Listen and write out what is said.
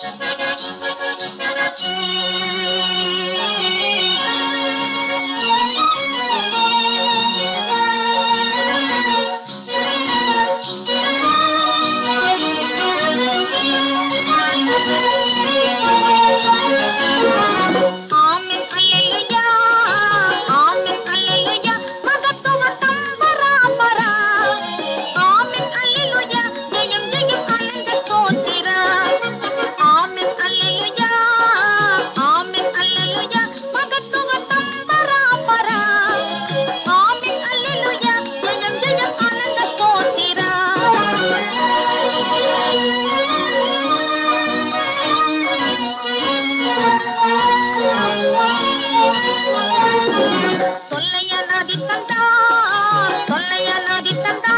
Thank you. தொல்லையால் அடித்தந்தா